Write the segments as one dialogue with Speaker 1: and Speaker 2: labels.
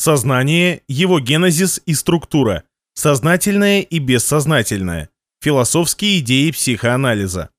Speaker 1: Сознание, его генезис и структура. Сознательное и бессознательное. Философские идеи психоанализа.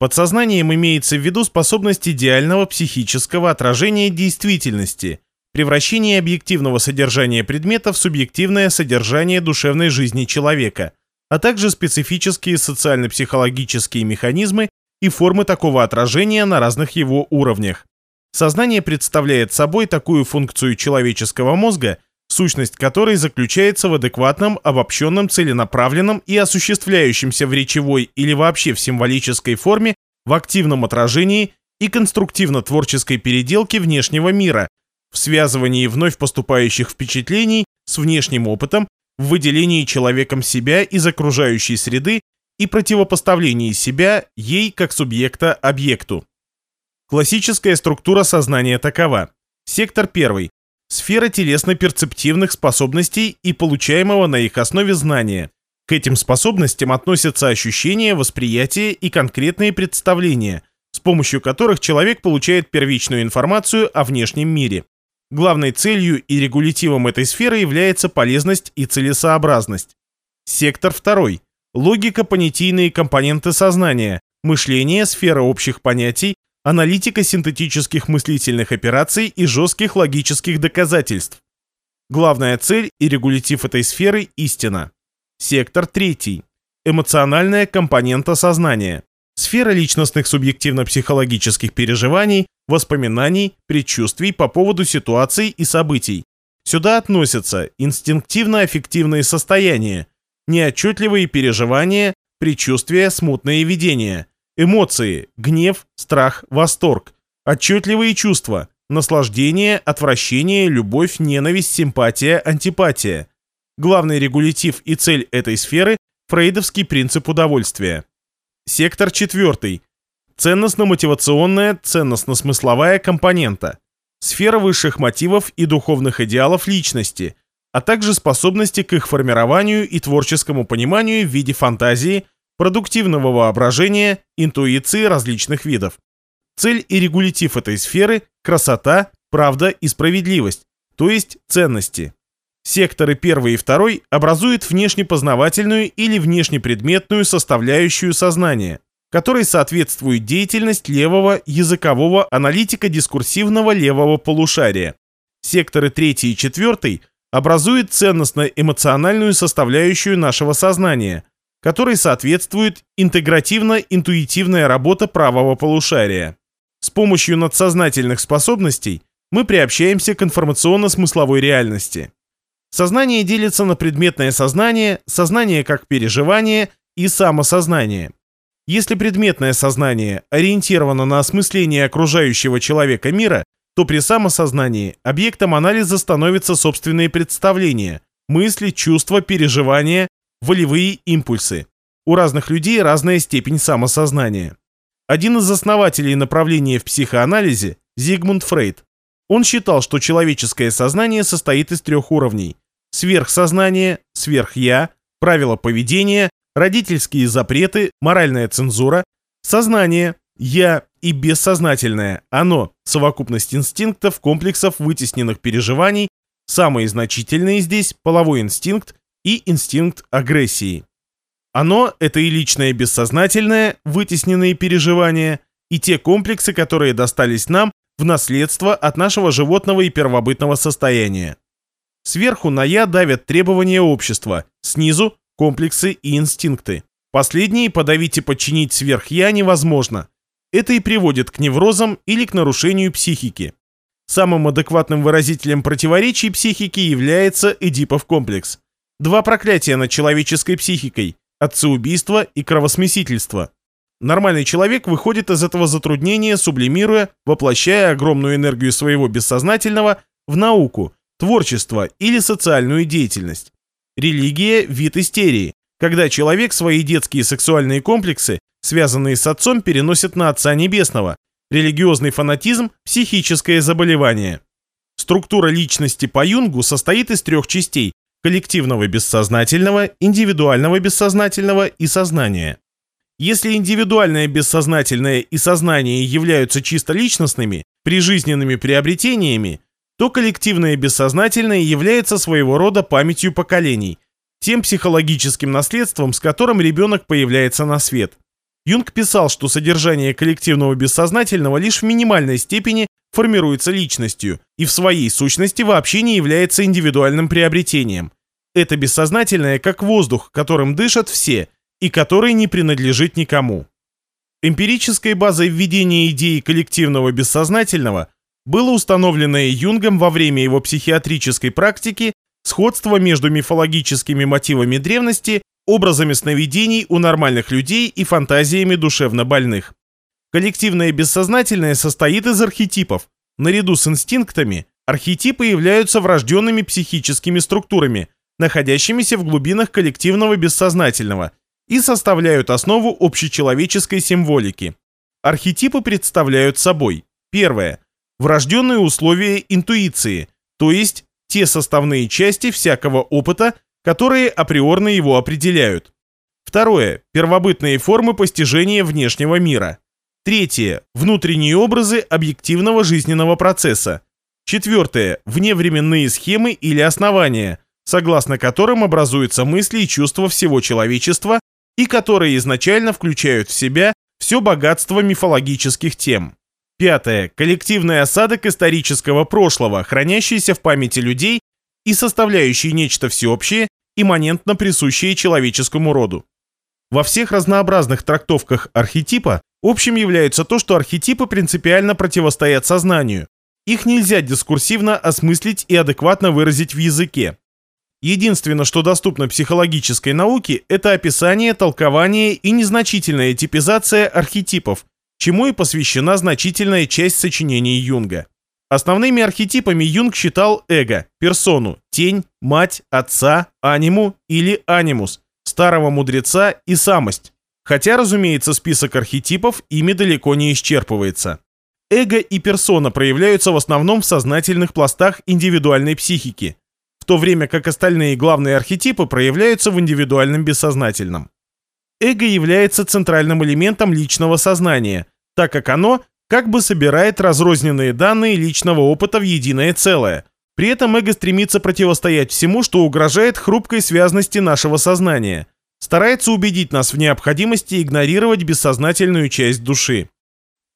Speaker 1: Подсознанием имеется в виду способность идеального психического отражения действительности, превращение объективного содержания предмета в субъективное содержание душевной жизни человека, а также специфические социально-психологические механизмы и формы такого отражения на разных его уровнях. Сознание представляет собой такую функцию человеческого мозга, сущность которой заключается в адекватном, обобщенном, целенаправленном и осуществляющемся в речевой или вообще в символической форме в активном отражении и конструктивно-творческой переделке внешнего мира, в связывании вновь поступающих впечатлений с внешним опытом, в выделении человеком себя из окружающей среды и противопоставлении себя ей как субъекта объекту. Классическая структура сознания такова. Сектор 1. Сфера телесно-перцептивных способностей и получаемого на их основе знания. К этим способностям относятся ощущения, восприятие и конкретные представления, с помощью которых человек получает первичную информацию о внешнем мире. Главной целью и регулятивом этой сферы является полезность и целесообразность. Сектор 2. Логика-понятийные компоненты сознания, мышление, сфера общих понятий, аналитика синтетических мыслительных операций и жестких логических доказательств. Главная цель и регулятив этой сферы – истина. Сектор 3. Эмоциональная компонента сознания. Сфера личностных субъективно-психологических переживаний, воспоминаний, предчувствий по поводу ситуаций и событий. Сюда относятся инстинктивно-аффективные состояния, неотчетливые переживания, предчувствия, смутные видения – Эмоции – гнев, страх, восторг. Отчетливые чувства – наслаждение, отвращение, любовь, ненависть, симпатия, антипатия. Главный регулятив и цель этой сферы – фрейдовский принцип удовольствия. Сектор четвертый. Ценностно-мотивационная, ценностно-смысловая компонента. Сфера высших мотивов и духовных идеалов личности, а также способности к их формированию и творческому пониманию в виде фантазии, продуктивного воображения, интуиции различных видов. Цель и регулятив этой сферы – красота, правда и справедливость, то есть ценности. Секторы 1 и 2 образуют внешнепознавательную или внешнепредметную составляющую сознания, которой соответствует деятельность левого языкового аналитика-дискурсивного левого полушария. Секторы 3 и 4 образуют ценностно-эмоциональную составляющую нашего сознания – которой соответствует интегративно-интуитивная работа правого полушария. С помощью надсознательных способностей мы приобщаемся к информационно-смысловой реальности. Сознание делится на предметное сознание, сознание как переживание и самосознание. Если предметное сознание ориентировано на осмысление окружающего человека мира, то при самосознании объектом анализа становятся собственные представления, мысли, чувства, переживания, волевые импульсы. У разных людей разная степень самосознания. Один из основателей направления в психоанализе – Зигмунд Фрейд. Он считал, что человеческое сознание состоит из трех уровней – сверхсознание, сверхя, правила поведения, родительские запреты, моральная цензура, сознание, я и бессознательное, оно – совокупность инстинктов, комплексов, вытесненных переживаний, самые значительные здесь – половой инстинкт, и инстинкт агрессии. Оно — это и личное бессознательное, вытесненные переживания, и те комплексы, которые достались нам в наследство от нашего животного и первобытного состояния. Сверху на «я» давят требования общества, снизу — комплексы и инстинкты. Последние подавить и подчинить сверх-я невозможно. Это и приводит к неврозам или к нарушению психики. Самым адекватным выразителем противоречий психики является Эдипов комплекс. Два проклятия над человеческой психикой – отцеубийство и кровосмесительство. Нормальный человек выходит из этого затруднения, сублимируя, воплощая огромную энергию своего бессознательного в науку, творчество или социальную деятельность. Религия – вид истерии, когда человек свои детские сексуальные комплексы, связанные с отцом, переносит на Отца Небесного. Религиозный фанатизм – психическое заболевание. Структура личности по Юнгу состоит из трех частей коллективного бессознательного, индивидуального бессознательного и сознания. Если индивидуальное бессознательное и сознание являются чисто личностными, прижизненными приобретениями, то коллективное бессознательное является своего рода памятью поколений, тем психологическим наследством, с которым ребенок появляется на свет. Юнг писал, что содержание коллективного бессознательного лишь в минимальной степени формируется личностью и в своей сущности вообще не является индивидуальным приобретением. Это бессознательное как воздух, которым дышат все и который не принадлежит никому. Эмпирической базой введения идеи коллективного бессознательного было установленное Юнгом во время его психиатрической практики сходство между мифологическими мотивами древности, образами сновидений у нормальных людей и фантазиями душевно больных. Коллективное бессознательное состоит из архетипов. Наряду с инстинктами архетипы являются врожденными психическими структурами, находящимися в глубинах коллективного бессознательного – и составляют основу общечеловеческой символики. Архетипы представляют собой первое врожденные условия интуиции, то есть те составные части всякого опыта, которые априорно его определяют. Второе первобытные формы постижения внешнего мира. Третье внутренние образы объективного жизненного процесса. Четвертое вневременные схемы или основания, согласно которым образуются мысли и чувства всего человечества и которые изначально включают в себя все богатство мифологических тем. Пятое. Коллективный осадок исторического прошлого, хранящийся в памяти людей и составляющий нечто всеобщее, имманентно присущее человеческому роду. Во всех разнообразных трактовках архетипа общим является то, что архетипы принципиально противостоят сознанию. Их нельзя дискурсивно осмыслить и адекватно выразить в языке. Единственное, что доступно психологической науке, это описание, толкование и незначительная типизация архетипов, чему и посвящена значительная часть сочинений Юнга. Основными архетипами Юнг считал эго, персону, тень, мать, отца, аниму или анимус, старого мудреца и самость. Хотя, разумеется, список архетипов ими далеко не исчерпывается. Эго и персона проявляются в основном в сознательных пластах индивидуальной психики – в то время как остальные главные архетипы проявляются в индивидуальном бессознательном. Эго является центральным элементом личного сознания, так как оно как бы собирает разрозненные данные личного опыта в единое целое. При этом эго стремится противостоять всему, что угрожает хрупкой связности нашего сознания, старается убедить нас в необходимости игнорировать бессознательную часть души.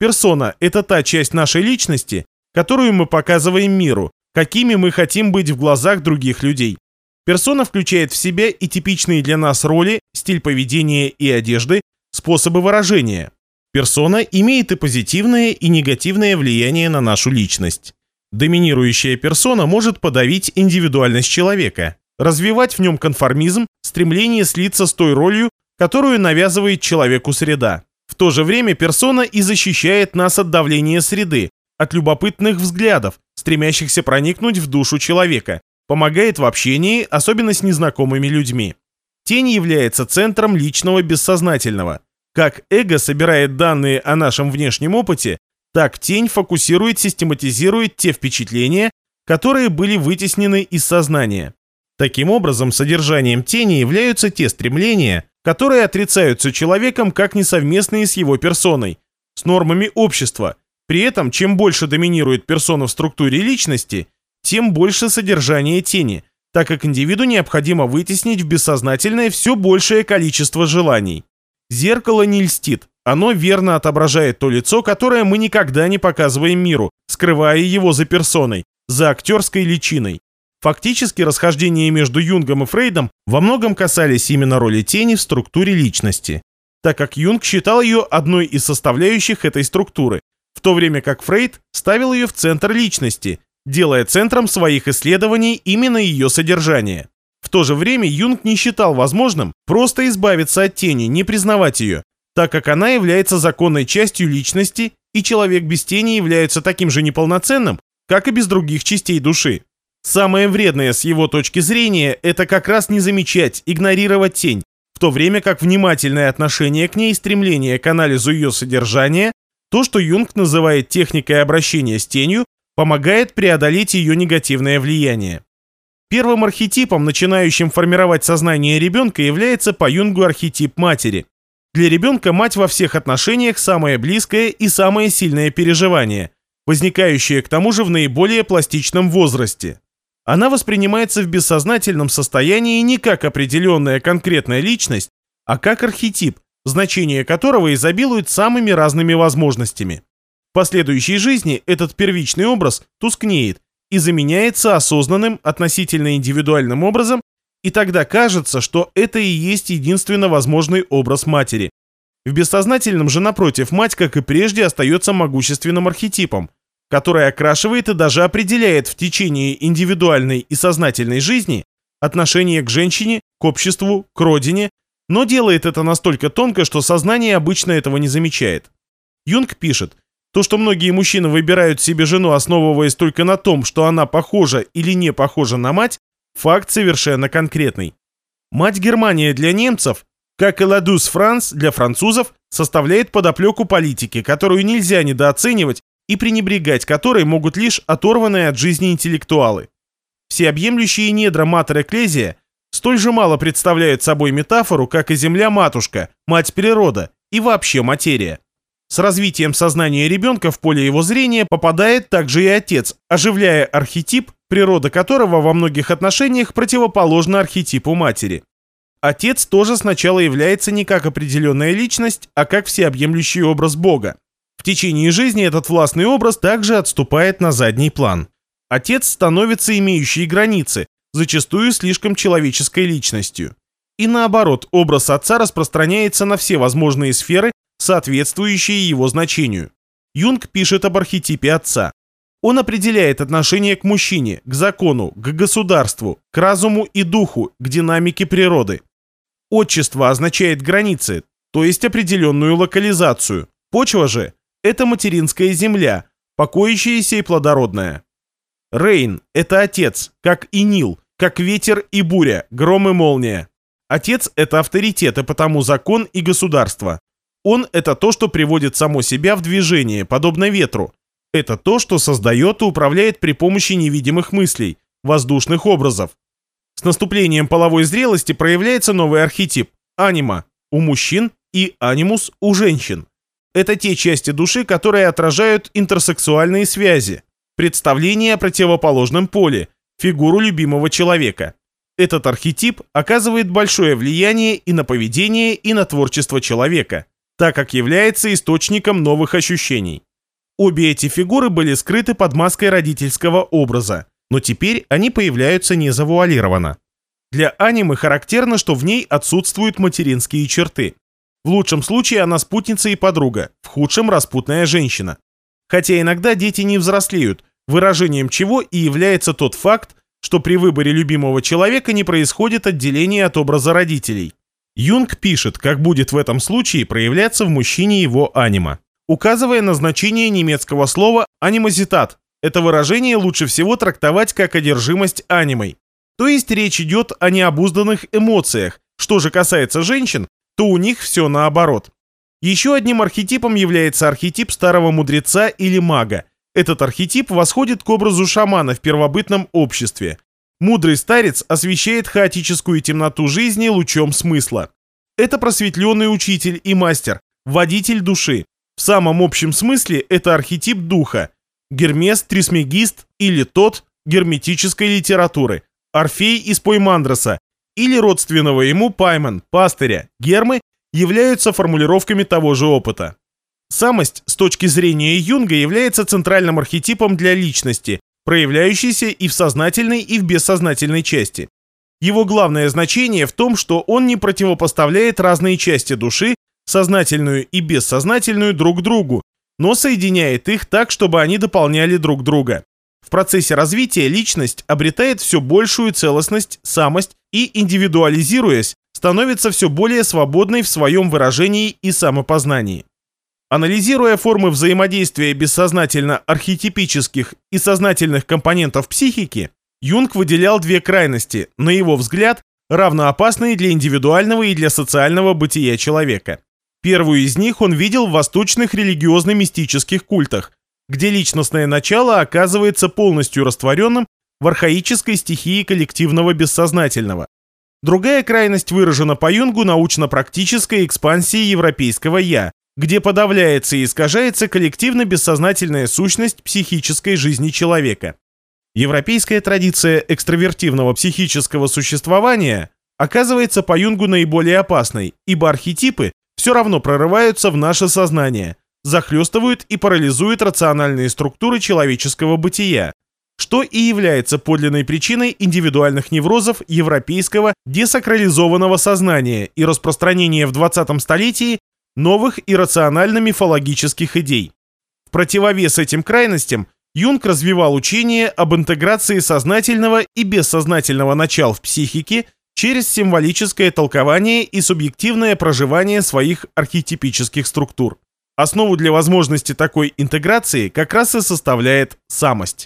Speaker 1: Персона – это та часть нашей личности, которую мы показываем миру, какими мы хотим быть в глазах других людей. Персона включает в себя и типичные для нас роли, стиль поведения и одежды, способы выражения. Персона имеет и позитивное, и негативное влияние на нашу личность. Доминирующая персона может подавить индивидуальность человека, развивать в нем конформизм, стремление слиться с той ролью, которую навязывает человеку среда. В то же время персона и защищает нас от давления среды, от любопытных взглядов, стремящихся проникнуть в душу человека, помогает в общении, особенно с незнакомыми людьми. Тень является центром личного бессознательного. Как эго собирает данные о нашем внешнем опыте, так тень фокусирует, систематизирует те впечатления, которые были вытеснены из сознания. Таким образом, содержанием тени являются те стремления, которые отрицаются человеком как несовместные с его персоной, с нормами общества, при этом, чем больше доминирует персона в структуре личности, тем больше содержание тени, так как индивиду необходимо вытеснить в бессознательное все большее количество желаний. Зеркало не льстит, оно верно отображает то лицо, которое мы никогда не показываем миру, скрывая его за персоной, за актерской личиной. Фактически расхождения между Юнгом и Фрейдом во многом касались именно роли тени в структуре личности, так как Юнг считал ее одной из составляющих этой структуры, в то время как Фрейд ставил ее в центр личности, делая центром своих исследований именно ее содержание. В то же время Юнг не считал возможным просто избавиться от тени, не признавать ее, так как она является законной частью личности, и человек без тени является таким же неполноценным, как и без других частей души. Самое вредное с его точки зрения – это как раз не замечать, игнорировать тень, в то время как внимательное отношение к ней и стремление к анализу ее содержания то, что Юнг называет техникой обращения с тенью, помогает преодолеть ее негативное влияние. Первым архетипом, начинающим формировать сознание ребенка, является по Юнгу архетип матери. Для ребенка мать во всех отношениях самое близкое и самое сильное переживание. возникающая к тому же в наиболее пластичном возрасте. Она воспринимается в бессознательном состоянии не как определенная конкретная личность, а как архетип, значение которого изобилует самыми разными возможностями. В последующей жизни этот первичный образ тускнеет и заменяется осознанным относительно индивидуальным образом, и тогда кажется, что это и есть единственно возможный образ матери. В бессознательном же, напротив, мать, как и прежде, остается могущественным архетипом, который окрашивает и даже определяет в течение индивидуальной и сознательной жизни отношение к женщине, к обществу, к родине, но делает это настолько тонко, что сознание обычно этого не замечает. Юнг пишет, то, что многие мужчины выбирают себе жену, основываясь только на том, что она похожа или не похожа на мать, факт совершенно конкретный. Мать Германия для немцев, как и Ладус Франс для французов, составляет подоплеку политики, которую нельзя недооценивать и пренебрегать которой могут лишь оторванные от жизни интеллектуалы. Всеобъемлющие недра Матер Экклезия столь же мало представляют собой метафору, как и Земля-матушка, мать природа и вообще материя. С развитием сознания ребенка в поле его зрения попадает также и отец, оживляя архетип, природа которого во многих отношениях противоположна архетипу матери. Отец тоже сначала является не как определенная личность, а как всеобъемлющий образ Бога. В течение жизни этот властный образ также отступает на задний план. Отец становится имеющей границы, зачастую слишком человеческой личностью. И наоборот, образ отца распространяется на все возможные сферы, соответствующие его значению. Юнг пишет об архетипе отца. Он определяет отношение к мужчине, к закону, к государству, к разуму и духу, к динамике природы. Отчество означает границы, то есть определенную локализацию. Почва же – это материнская земля, покоящаяся и плодородная. Рейн – это отец, как и Нил, как ветер и буря, гром и молния. Отец – это авторитет, и потому закон и государство. Он – это то, что приводит само себя в движение, подобно ветру. Это то, что создает и управляет при помощи невидимых мыслей, воздушных образов. С наступлением половой зрелости проявляется новый архетип – анима у мужчин и анимус у женщин. Это те части души, которые отражают интерсексуальные связи, представление о противоположном поле, фигуру любимого человека. Этот архетип оказывает большое влияние и на поведение, и на творчество человека, так как является источником новых ощущений. Обе эти фигуры были скрыты под маской родительского образа, но теперь они появляются незавуалированно. Для анимы характерно, что в ней отсутствуют материнские черты. В лучшем случае она спутница и подруга, в худшем распутная женщина. Хотя иногда дети не взрослеют, выражением чего и является тот факт, что при выборе любимого человека не происходит отделение от образа родителей. Юнг пишет, как будет в этом случае проявляться в мужчине его анима, указывая на значение немецкого слова «анимозитат». Это выражение лучше всего трактовать как одержимость анимой. То есть речь идет о необузданных эмоциях. Что же касается женщин, то у них все наоборот. Еще одним архетипом является архетип старого мудреца или мага – этот архетип восходит к образу шамана в первобытном обществе. Мудрый старец освещает хаотическую темноту жизни лучом смысла. Это просветленный учитель и мастер, водитель души. В самом общем смысле это архетип духа. Гермес Трисмегист или тот герметической литературы. Орфей из Поймандроса или родственного ему Пайман, пастыря, гермы являются формулировками того же опыта. Самость с точки зрения Юнга является центральным архетипом для личности, проявляющейся и в сознательной, и в бессознательной части. Его главное значение в том, что он не противопоставляет разные части души, сознательную и бессознательную, друг другу, но соединяет их так, чтобы они дополняли друг друга. В процессе развития личность обретает все большую целостность, самость и, индивидуализируясь, становится все более свободной в своем выражении и самопознании. Анализируя формы взаимодействия бессознательно архетипических и сознательных компонентов психики, Юнг выделял две крайности, на его взгляд, равноопасные для индивидуального и для социального бытия человека. Первую из них он видел в восточных религиозно-мистических культах, где личностное начало оказывается полностью растворенным в архаической стихии коллективного бессознательного. Другая крайность выражена по Юнгу научно-практической экспансии европейского «я», где подавляется и искажается коллективно-бессознательная сущность психической жизни человека. Европейская традиция экстравертивного психического существования оказывается по Юнгу наиболее опасной, ибо архетипы все равно прорываются в наше сознание, захлестывают и парализуют рациональные структуры человеческого бытия, что и является подлинной причиной индивидуальных неврозов европейского десакрализованного сознания и распространения в 20 столетии новых иррационально-мифологических идей. В противовес этим крайностям Юнг развивал учение об интеграции сознательного и бессознательного начал в психике через символическое толкование и субъективное проживание своих архетипических структур. Основу для возможности такой интеграции как раз и составляет самость.